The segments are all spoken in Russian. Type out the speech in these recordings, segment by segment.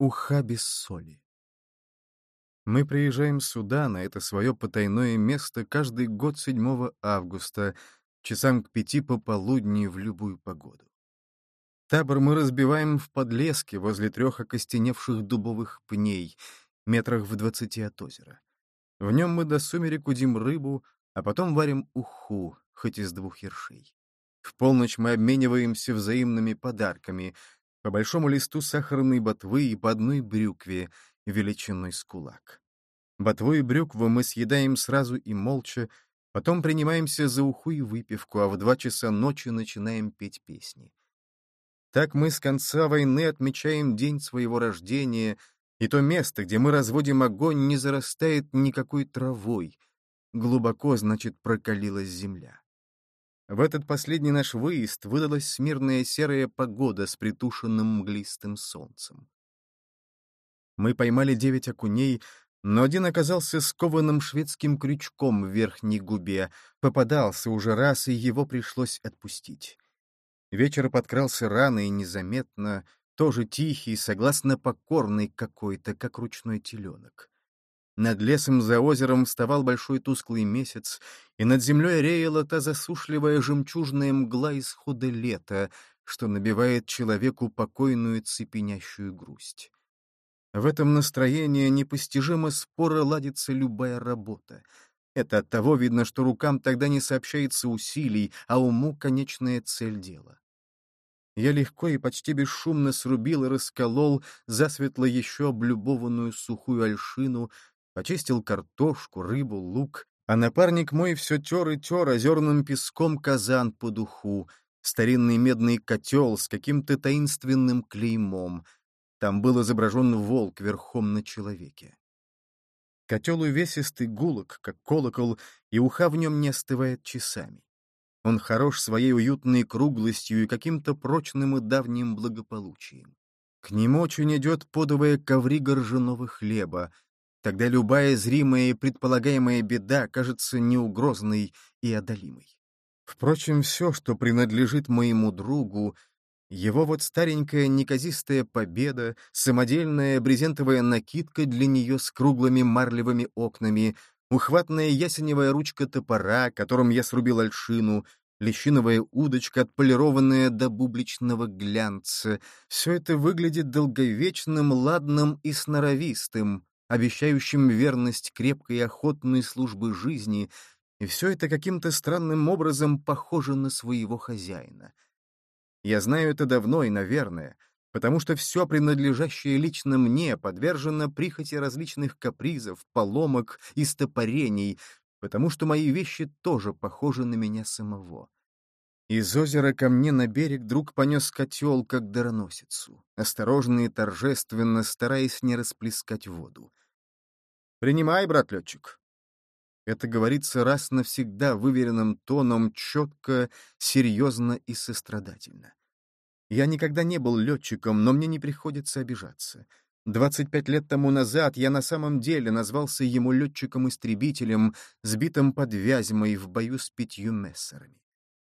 Уха без соли. Мы приезжаем сюда, на это свое потайное место, каждый год 7 августа, часам к пяти пополудни в любую погоду. Табор мы разбиваем в подлеске возле трех окостеневших дубовых пней, метрах в двадцати от озера. В нем мы до сумерек удим рыбу, а потом варим уху, хоть из двух ершей. В полночь мы обмениваемся взаимными подарками — по большому листу сахарной ботвы и по одной брюкве величиной с кулак. Ботву и брюкву мы съедаем сразу и молча, потом принимаемся за уху и выпивку, а в два часа ночи начинаем петь песни. Так мы с конца войны отмечаем день своего рождения, и то место, где мы разводим огонь, не зарастает никакой травой. Глубоко, значит, прокалилась земля. В этот последний наш выезд выдалась смирная серая погода с притушенным мглистым солнцем. Мы поймали девять окуней, но один оказался скованным шведским крючком в верхней губе, попадался уже раз, и его пришлось отпустить. Вечер подкрался рано и незаметно, тоже тихий, согласно покорный какой-то, как ручной теленок. Над лесом за озером вставал большой тусклый месяц, и над землей реяла та засушливая жемчужная мгла исхода лета, что набивает человеку покойную цепенящую грусть. В этом настроении непостижимо споро ладится любая работа. Это от того видно, что рукам тогда не сообщается усилий, а уму — конечная цель дела. Я легко и почти бесшумно срубил и расколол засветло еще облюбованную сухую альшину, Почистил картошку, рыбу, лук, а напарник мой все тер и тер озерным песком казан по духу, старинный медный котел с каким-то таинственным клеймом. Там был изображен волк верхом на человеке. Котел увесистый гулок, как колокол, и уха в нем не остывает часами. Он хорош своей уютной круглостью и каким-то прочным и давним благополучием. К нему очень идет подовая коврига ржаного хлеба, Тогда любая зримая и предполагаемая беда кажется неугрозной и одолимой. Впрочем, все, что принадлежит моему другу, его вот старенькая неказистая победа, самодельная брезентовая накидка для нее с круглыми марлевыми окнами, ухватная ясеневая ручка топора, которым я срубил альшину, лещиновая удочка, отполированная до бубличного глянца — все это выглядит долговечным, ладным и сноровистым, обещающим верность крепкой и охотной службы жизни, и все это каким-то странным образом похоже на своего хозяина. Я знаю это давно и, наверное, потому что все принадлежащее лично мне подвержено прихоти различных капризов, поломок и стопорений, потому что мои вещи тоже похожи на меня самого. Из озера ко мне на берег друг понес котел, как дароносицу, осторожно и торжественно, стараясь не расплескать воду. «Принимай, брат летчик». Это говорится раз навсегда выверенным тоном, четко, серьезно и сострадательно. Я никогда не был летчиком, но мне не приходится обижаться. 25 лет тому назад я на самом деле назвался ему летчиком-истребителем, сбитым под Вязьмой в бою с пятью мессерами.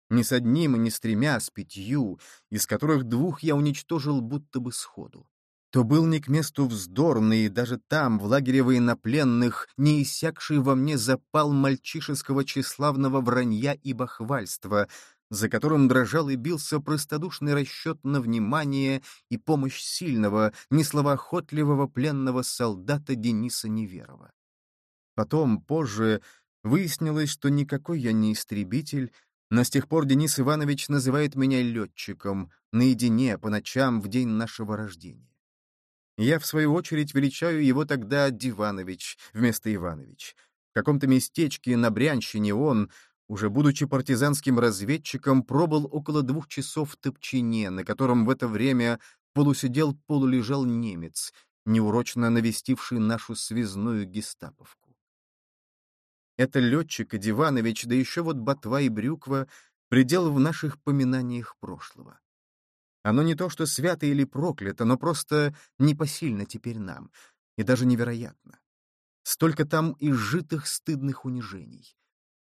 Не с одним и не с тремя, а с пятью, из которых двух я уничтожил будто бы сходу то был не к месту вздорный, и даже там, в лагере военнопленных, не иссякший во мне запал мальчишеского тщеславного вранья и бахвальства, за которым дрожал и бился простодушный расчет на внимание и помощь сильного, несловоохотливого пленного солдата Дениса Неверова. Потом, позже, выяснилось, что никакой я не истребитель, но с тех пор Денис Иванович называет меня летчиком, наедине, по ночам, в день нашего рождения. Я, в свою очередь, величаю его тогда Диванович вместо Иванович. В каком-то местечке на Брянщине он, уже будучи партизанским разведчиком, пробыл около двух часов в Топчине, на котором в это время полусидел, полулежал немец, неурочно навестивший нашу связную гестаповку. Это летчик и Диванович, да еще вот ботва и брюква — предел в наших поминаниях прошлого. Оно не то что свято или проклято, но просто непосильно теперь нам, и даже невероятно. Столько там изжитых стыдных унижений.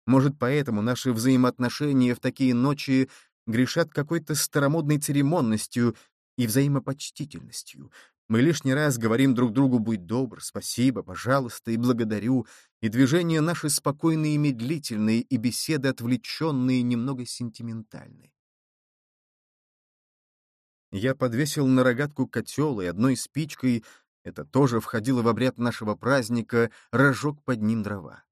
Может, поэтому наши взаимоотношения в такие ночи грешат какой-то старомодной церемонностью и взаимопочтительностью, Мы лишний раз говорим друг другу «будь добр», «спасибо», «пожалуйста» и «благодарю», и движения наши спокойные и медлительные, и беседы отвлеченные, немного сентиментальные. Я подвесил на рогатку котел и одной спичкой, это тоже входило в обряд нашего праздника, разжег под ним дрова.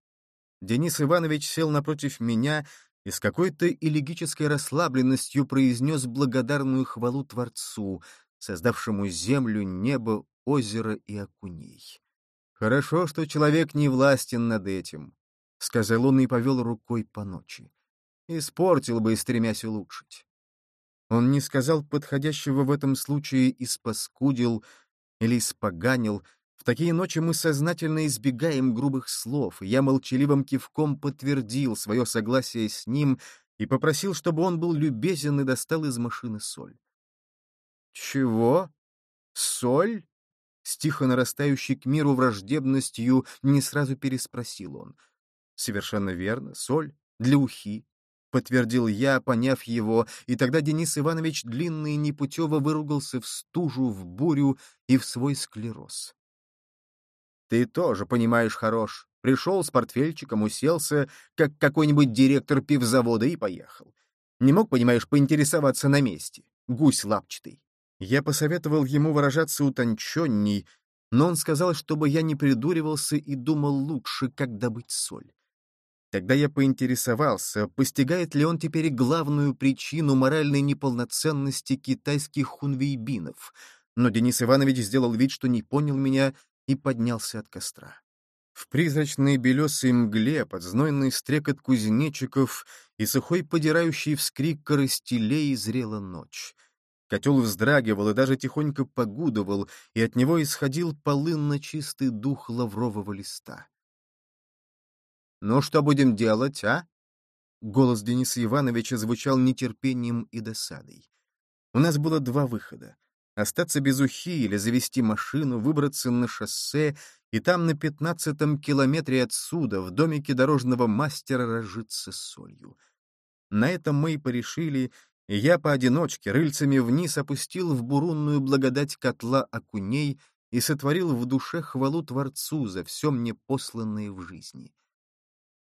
Денис Иванович сел напротив меня и с какой-то элегической расслабленностью произнес благодарную хвалу Творцу, создавшему землю, небо, озеро и окуней. «Хорошо, что человек не властен над этим», — сказал он и повел рукой по ночи. «Испортил бы, стремясь улучшить». Он не сказал подходящего в этом случае «испаскудил» или «испоганил», в такие ночи мы сознательно избегаем грубых слов, я молчаливым кивком подтвердил свое согласие с ним и попросил, чтобы он был любезен и достал из машины соль. «Чего? Соль?» С тихо нарастающей к миру враждебностью не сразу переспросил он. «Совершенно верно, соль для ухи», — подтвердил я, поняв его, и тогда Денис Иванович длинно и непутево выругался в стужу, в бурю и в свой склероз. Ты тоже, понимаешь, хорош. Пришел с портфельчиком, уселся, как какой-нибудь директор пивзавода, и поехал. Не мог, понимаешь, поинтересоваться на месте. Гусь лапчатый. Я посоветовал ему выражаться утонченней, но он сказал, чтобы я не придуривался и думал лучше, как добыть соль. Тогда я поинтересовался, постигает ли он теперь главную причину моральной неполноценности китайских хунвейбинов, но Денис Иванович сделал вид, что не понял меня и поднялся от костра. В призрачной белесой мгле под знойный стрекот кузнечиков и сухой подирающий вскрик коростелей зрела ночь. Котел вздрагивал и даже тихонько погудывал, и от него исходил полынно-чистый дух лаврового листа. «Ну, что будем делать, а?» Голос Дениса Ивановича звучал нетерпением и досадой. У нас было два выхода остаться без ухи или завести машину, выбраться на шоссе и там на пятнадцатом километре отсюда, в домике дорожного мастера, разжиться солью. На этом мы и порешили, и я поодиночке рыльцами вниз опустил в бурунную благодать котла окуней и сотворил в душе хвалу Творцу за все мне посланное в жизни.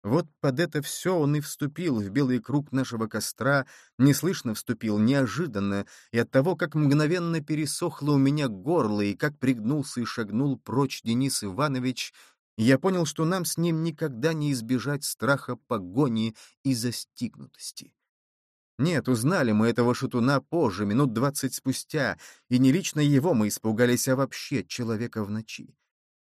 Вот под это все он и вступил в белый круг нашего костра, неслышно вступил, неожиданно, и от того, как мгновенно пересохло у меня горло и как пригнулся и шагнул прочь Денис Иванович, я понял, что нам с ним никогда не избежать страха погони и застигнутости. Нет, узнали мы этого шатуна позже, минут двадцать спустя, и не лично его мы испугались, а вообще человека в ночи.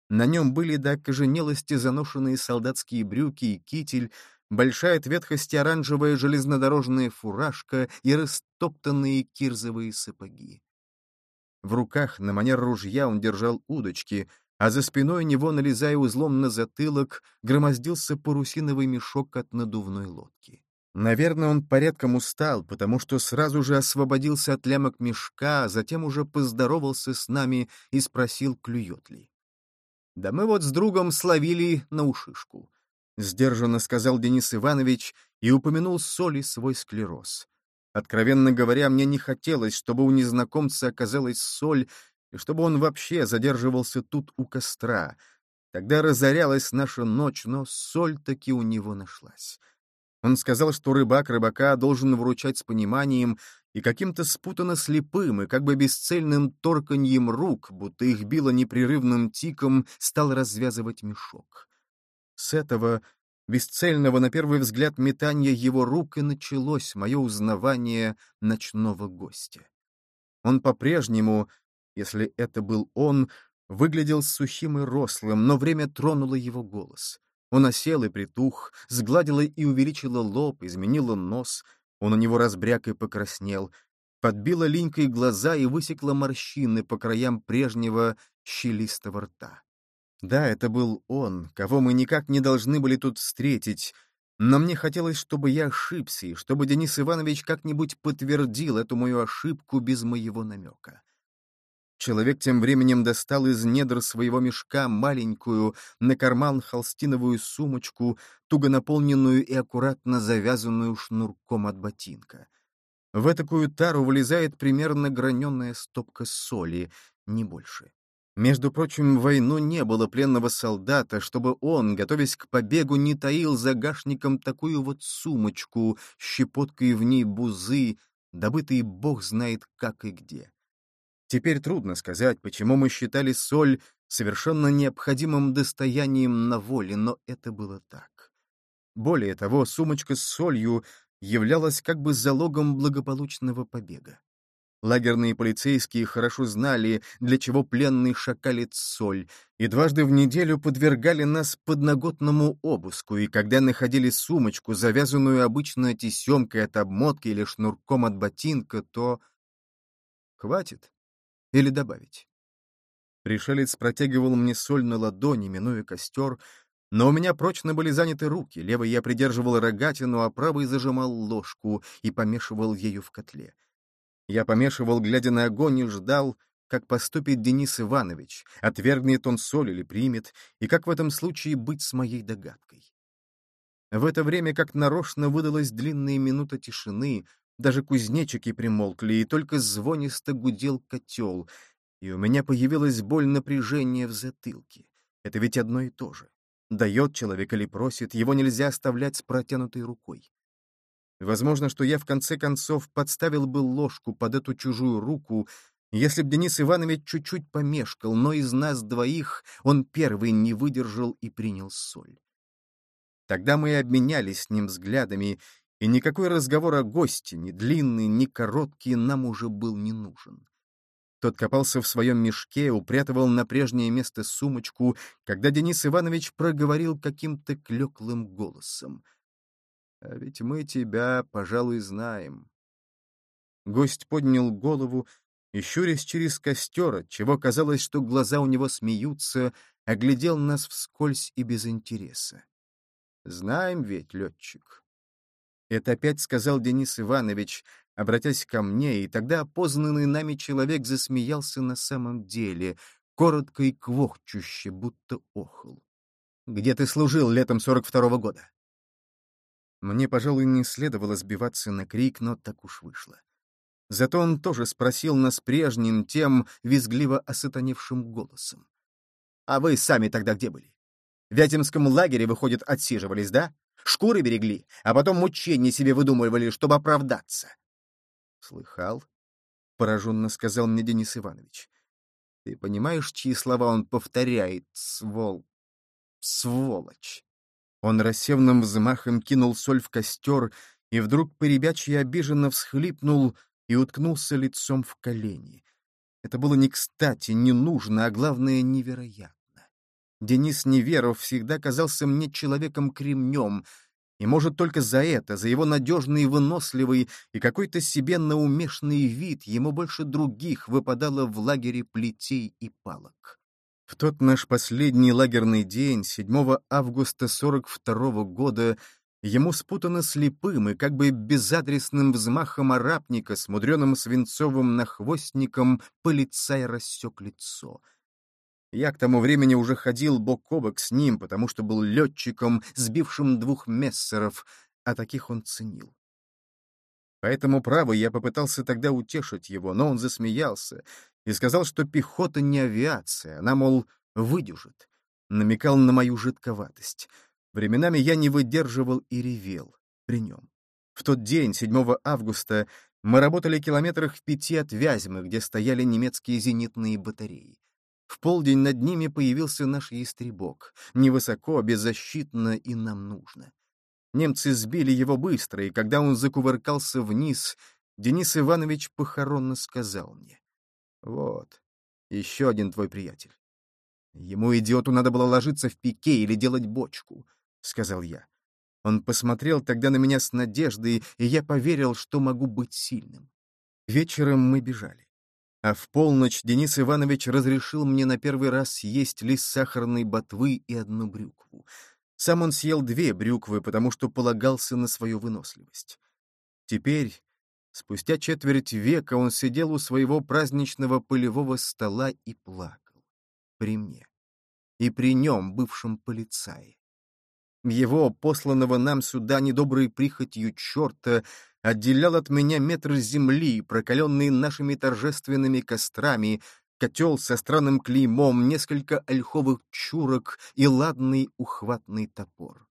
На нем были до окоженелости заношенные солдатские брюки и китель, большая от ветхости оранжевая железнодорожная фуражка и растоптанные кирзовые сапоги. В руках на манер ружья он держал удочки, а за спиной него, налезая узлом на затылок, громоздился парусиновый мешок от надувной лодки. Наверное, он порядком устал, потому что сразу же освободился от лямок мешка, затем уже поздоровался с нами и спросил, клюет ли. Да мы вот с другом словили на ушишку. Сдержанно сказал Денис Иванович и упомянул соли свой склероз. Откровенно говоря, мне не хотелось, чтобы у незнакомца оказалась соль, и чтобы он вообще задерживался тут у костра. Тогда разорялась наша ночь, но соль таки у него нашлась. Он сказал, что рыбак рыбака должен вручать с пониманием, и каким-то спутанно слепым и как бы бесцельным торканьем рук, будто их било непрерывным тиком, стал развязывать мешок. С этого бесцельного на первый взгляд метания его рук и началось мое узнавание ночного гостя. Он по-прежнему, если это был он, выглядел сухим и рослым, но время тронуло его голос. Он осел и притух, сгладило и увеличило лоб, изменило нос — он у него разбряк и покраснел, подбила линькой глаза и высекла морщины по краям прежнего щелистого рта. Да, это был он, кого мы никак не должны были тут встретить, но мне хотелось, чтобы я ошибся, и чтобы Денис Иванович как-нибудь подтвердил эту мою ошибку без моего намека. Человек тем временем достал из недр своего мешка маленькую, на карман холстиновую сумочку, туго наполненную и аккуратно завязанную шнурком от ботинка. В такую тару вылезает примерно граненая стопка соли, не больше. Между прочим, в войну не было пленного солдата, чтобы он, готовясь к побегу, не таил загашником такую вот сумочку, щепоткой в ней бузы, добытые бог знает как и где. Теперь трудно сказать, почему мы считали соль совершенно необходимым достоянием на воле, но это было так. Более того, сумочка с солью являлась как бы залогом благополучного побега. Лагерные полицейские хорошо знали, для чего пленный шакалит соль, и дважды в неделю подвергали нас подноготному обыску, и когда находили сумочку, завязанную обычно тесемкой от обмотки или шнурком от ботинка, то... Хватит? Или добавить? Пришелец протягивал мне соль на ладони, минуя костер, но у меня прочно были заняты руки, левой я придерживал рогатину, а правой зажимал ложку и помешивал ею в котле. Я помешивал, глядя на огонь, и ждал, как поступит Денис Иванович, отвергнет он соль или примет, и как в этом случае быть с моей догадкой. В это время как нарочно выдалась длинная минута тишины, даже кузнечики примолкли, и только звонисто гудел котел, и у меня появилась боль напряжения в затылке. Это ведь одно и то же. Дает человек или просит, его нельзя оставлять с протянутой рукой. Возможно, что я в конце концов подставил бы ложку под эту чужую руку, если б Денис Иванович чуть-чуть помешкал, но из нас двоих он первый не выдержал и принял соль. Тогда мы и обменялись с ним взглядами, и никакой разговор о гости, ни длинный, ни короткий, нам уже был не нужен. Тот копался в своем мешке, упрятывал на прежнее место сумочку, когда Денис Иванович проговорил каким-то клеклым голосом — а ведь мы тебя, пожалуй, знаем. Гость поднял голову и, щурясь через костер, чего казалось, что глаза у него смеются, оглядел нас вскользь и без интереса. Знаем ведь, летчик. Это опять сказал Денис Иванович, обратясь ко мне, и тогда опознанный нами человек засмеялся на самом деле, коротко и квохчуще, будто охал. «Где ты служил летом сорок второго года?» Мне, пожалуй, не следовало сбиваться на крик, но так уж вышло. Зато он тоже спросил нас прежним, тем визгливо осатаневшим голосом. «А вы сами тогда где были? В Вятимском лагере, выходит, отсиживались, да? Шкуры берегли, а потом мучения себе выдумывали, чтобы оправдаться». «Слыхал?» — пораженно сказал мне Денис Иванович. «Ты понимаешь, чьи слова он повторяет, свол... сволочь?» Он рассевным взмахом кинул соль в костер и вдруг поребячьи обиженно всхлипнул и уткнулся лицом в колени. Это было не кстати, не нужно, а главное, невероятно. Денис Неверов всегда казался мне человеком-кремнем, и, может, только за это, за его надежный и выносливый и какой-то себе наумешный вид, ему больше других выпадало в лагере плетей и палок. В тот наш последний лагерный день, 7 августа 42 года, ему спутано слепым и как бы безадресным взмахом арапника с мудреным свинцовым нахвостником полицай рассек лицо. Я к тому времени уже ходил бок о бок с ним, потому что был летчиком, сбившим двух мессеров, а таких он ценил. Поэтому, право, я попытался тогда утешить его, но он засмеялся, и сказал, что пехота не авиация, она, мол, выдюжит. Намекал на мою жидковатость. Временами я не выдерживал и ревел при нем. В тот день, 7 августа, мы работали километрах в пяти от Вязьмы, где стояли немецкие зенитные батареи. В полдень над ними появился наш ястребок. Невысоко, беззащитно и нам нужно. Немцы сбили его быстро, и когда он закувыркался вниз, Денис Иванович похоронно сказал мне. Вот, еще один твой приятель. Ему, идиоту, надо было ложиться в пике или делать бочку, — сказал я. Он посмотрел тогда на меня с надеждой, и я поверил, что могу быть сильным. Вечером мы бежали. А в полночь Денис Иванович разрешил мне на первый раз съесть лист сахарной ботвы и одну брюкву. Сам он съел две брюквы, потому что полагался на свою выносливость. Теперь, Спустя четверть века он сидел у своего праздничного полевого стола и плакал. При мне. И при нем, бывшем полицае. Его, посланного нам сюда недоброй прихотью черта, отделял от меня метр земли, прокаленный нашими торжественными кострами, котел со странным клеймом, несколько ольховых чурок и ладный ухватный топор.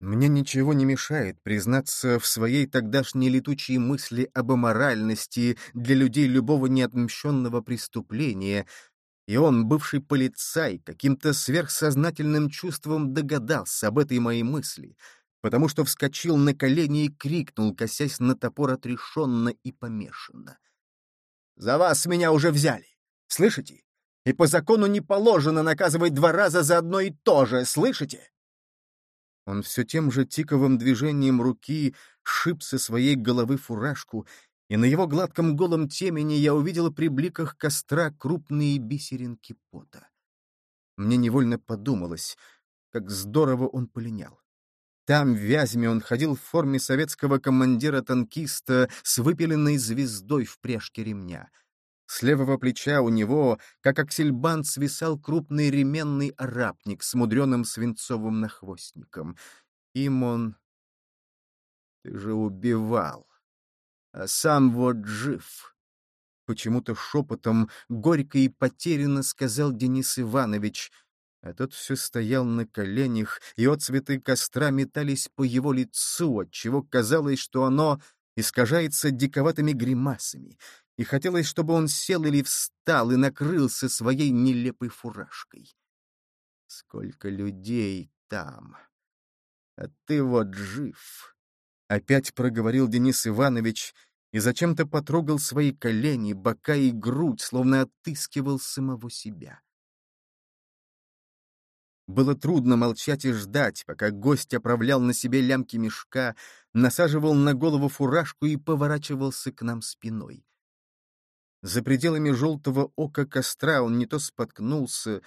Мне ничего не мешает признаться в своей тогдашней летучей мысли об аморальности для людей любого неотмщенного преступления, и он, бывший полицай, каким-то сверхсознательным чувством догадался об этой моей мысли, потому что вскочил на колени и крикнул, косясь на топор отрешенно и помешанно. «За вас меня уже взяли! Слышите? И по закону не положено наказывать два раза за одно и то же, слышите?» Он все тем же тиковым движением руки шиб со своей головы фуражку, и на его гладком голом темени я увидела при бликах костра крупные бисеринки пота. Мне невольно подумалось, как здорово он полинял. Там, в Вязьме, он ходил в форме советского командира-танкиста с выпиленной звездой в пряжке ремня. С левого плеча у него, как аксельбант, свисал крупный ременный арапник с мудреным свинцовым нахвостником. Им он... Ты же убивал. А сам вот жив. Почему-то шепотом, горько и потерянно сказал Денис Иванович. А тот все стоял на коленях, и отцветы костра метались по его лицу, отчего казалось, что оно искажается диковатыми гримасами — и хотелось, чтобы он сел или встал и накрылся своей нелепой фуражкой. Сколько людей там! А ты вот жив! Опять проговорил Денис Иванович и зачем-то потрогал свои колени, бока и грудь, словно отыскивал самого себя. Было трудно молчать и ждать, пока гость оправлял на себе лямки мешка, насаживал на голову фуражку и поворачивался к нам спиной. За пределами желтого ока костра он не то споткнулся,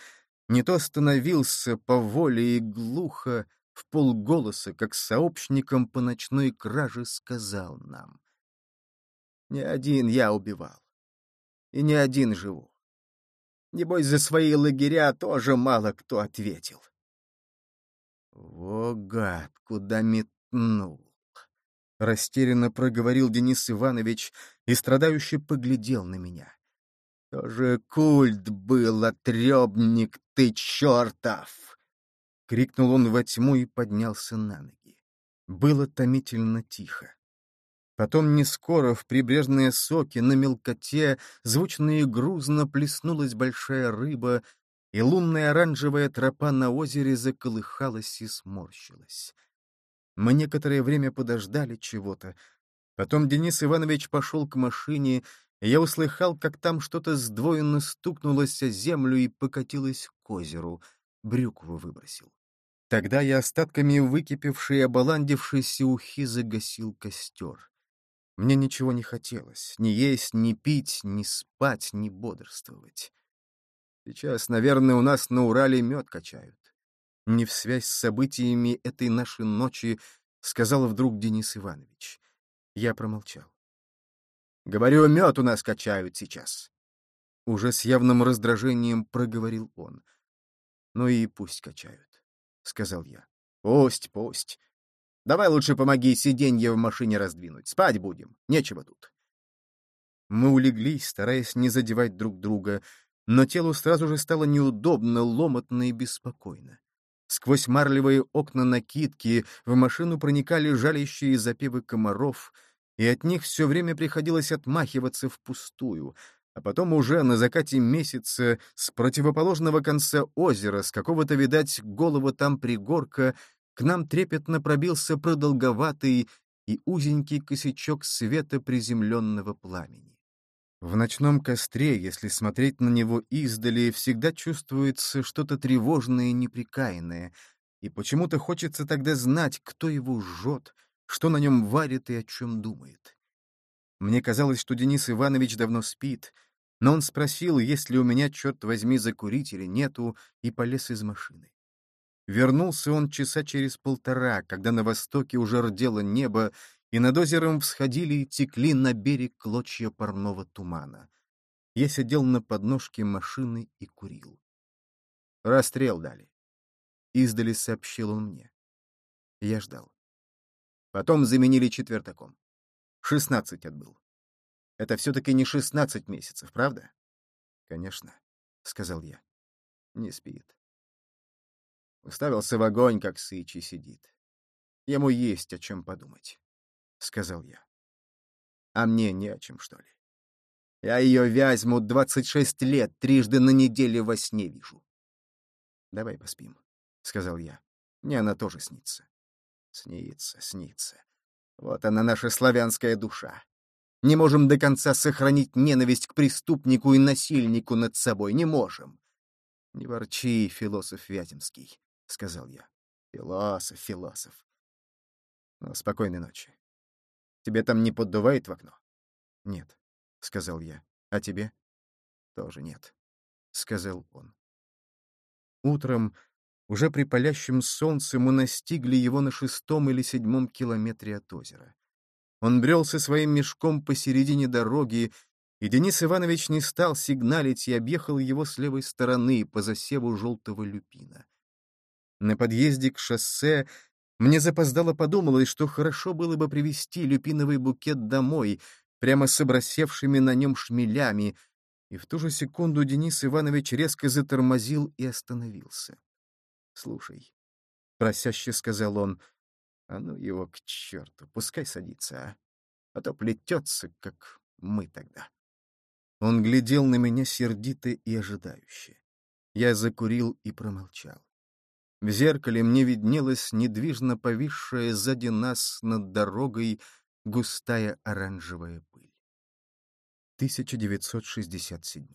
не то остановился по воле и глухо, в полголоса, как сообщником по ночной краже, сказал нам. «Не один я убивал, и не один живу. Небось, за свои лагеря тоже мало кто ответил». «О, гад, куда метнул!» — растерянно проговорил Денис Иванович и страдающе поглядел на меня. «Тоже культ был, отребник ты чертов!» — крикнул он во тьму и поднялся на ноги. Было томительно тихо. Потом не скоро в прибрежные соки на мелкоте звучно и грузно плеснулась большая рыба, и лунная оранжевая тропа на озере заколыхалась и сморщилась. Мы некоторое время подождали чего-то. Потом Денис Иванович пошел к машине, и я услыхал, как там что-то сдвоенно стукнулось о землю и покатилось к озеру. Брюкву выбросил. Тогда я остатками выкипевшей и обаландившейся ухи загасил костер. Мне ничего не хотелось — ни есть, ни пить, ни спать, ни бодрствовать. Сейчас, наверное, у нас на Урале мед качают не в связь с событиями этой нашей ночи, сказал вдруг Денис Иванович. Я промолчал. «Говорю, мед у нас качают сейчас». Уже с явным раздражением проговорил он. «Ну и пусть качают», — сказал я. «Пусть, пусть. Давай лучше помоги сиденье в машине раздвинуть. Спать будем. Нечего тут». Мы улеглись, стараясь не задевать друг друга, но телу сразу же стало неудобно, ломотно и беспокойно. Сквозь марлевые окна накидки в машину проникали жалящие запевы комаров, и от них все время приходилось отмахиваться впустую, а потом уже на закате месяца с противоположного конца озера, с какого-то, видать, голого там пригорка, к нам трепетно пробился продолговатый и узенький косячок света приземленного пламени. В ночном костре, если смотреть на него издали, всегда чувствуется что-то тревожное и неприкаянное, и почему-то хочется тогда знать, кто его жжет, что на нем варит и о чем думает. Мне казалось, что Денис Иванович давно спит, но он спросил, есть ли у меня, черт возьми, закурить или нету, и полез из машины. Вернулся он часа через полтора, когда на востоке уже рдело небо, и над озером всходили и текли на берег клочья парного тумана. Я сидел на подножке машины и курил. Расстрел дали. Издали сообщил он мне. Я ждал. Потом заменили четвертаком. Шестнадцать отбыл. Это все-таки не шестнадцать месяцев, правда? «Конечно», — сказал я. «Не спит. Уставился в огонь, как сычий сидит. Ему есть о чем подумать», — сказал я. «А мне не о чем, что ли? Я ее Вязьму двадцать шесть лет трижды на неделе во сне вижу». «Давай поспим», — сказал я. «Мне она тоже снится». «Снится, снится. Вот она, наша славянская душа. Не можем до конца сохранить ненависть к преступнику и насильнику над собой. Не можем. — Не ворчи, философ Вяземский, — сказал я. — Философ, философ. Ну, спокойной ночи. Тебе там не поддувает в окно? — Нет, — сказал я. — А тебе? — Тоже нет, — сказал он. Утром, уже при палящем солнце, мы настигли его на шестом или седьмом километре от озера. Он брел со своим мешком посередине дороги, и Денис Иванович не стал сигналить и объехал его с левой стороны по засеву желтого люпина. На подъезде к шоссе мне запоздало подумалось, что хорошо было бы привезти люпиновый букет домой, прямо с обрасевшими на нем шмелями, и в ту же секунду Денис Иванович резко затормозил и остановился. «Слушай», — просяще сказал он, — а ну его к черту, пускай садится, а? А то плетется, как мы тогда. Он глядел на меня сердито и ожидающе. Я закурил и промолчал. В зеркале мне виднелась недвижно повисшая сзади нас над дорогой густая оранжевая пыль. 1967